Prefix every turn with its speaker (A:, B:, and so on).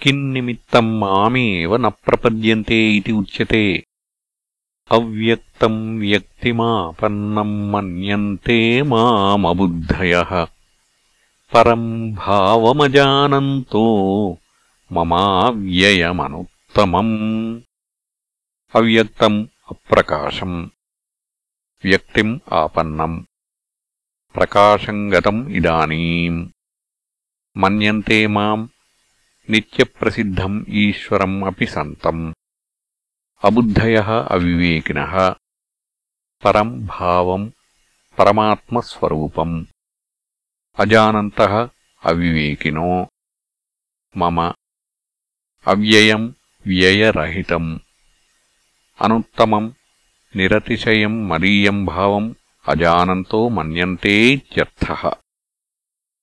A: కిన్నిమిత్తం మామేవ న ప్రపద్యంతే ఇది ఉచ్యతే అవ్యక్తం వ్యక్తిమాపన్నం మన్యంతే మామబుద్ధయ పరం భావమజానంతో మమావ్యయమనుత్తమం అవ్యక్తం అప్రకాశం వ్యక్తిం ఆపన్నం ప్రకాశం గతం ఇదానీం మన్యంతే మాం నిత్యప్రసిద్ధం ఈశ్వరం అపి సంతం. అబుద్ధయ అవివేకిన. పరం భావం పరమాత్మస్వరూపం. అజానంత అవివేకినో. మమ అవ్యయం వ్యయరహితం. అనుత్తమం నిరతిశయం మరీయం భావం అజానంతో మన్యంతేర్థ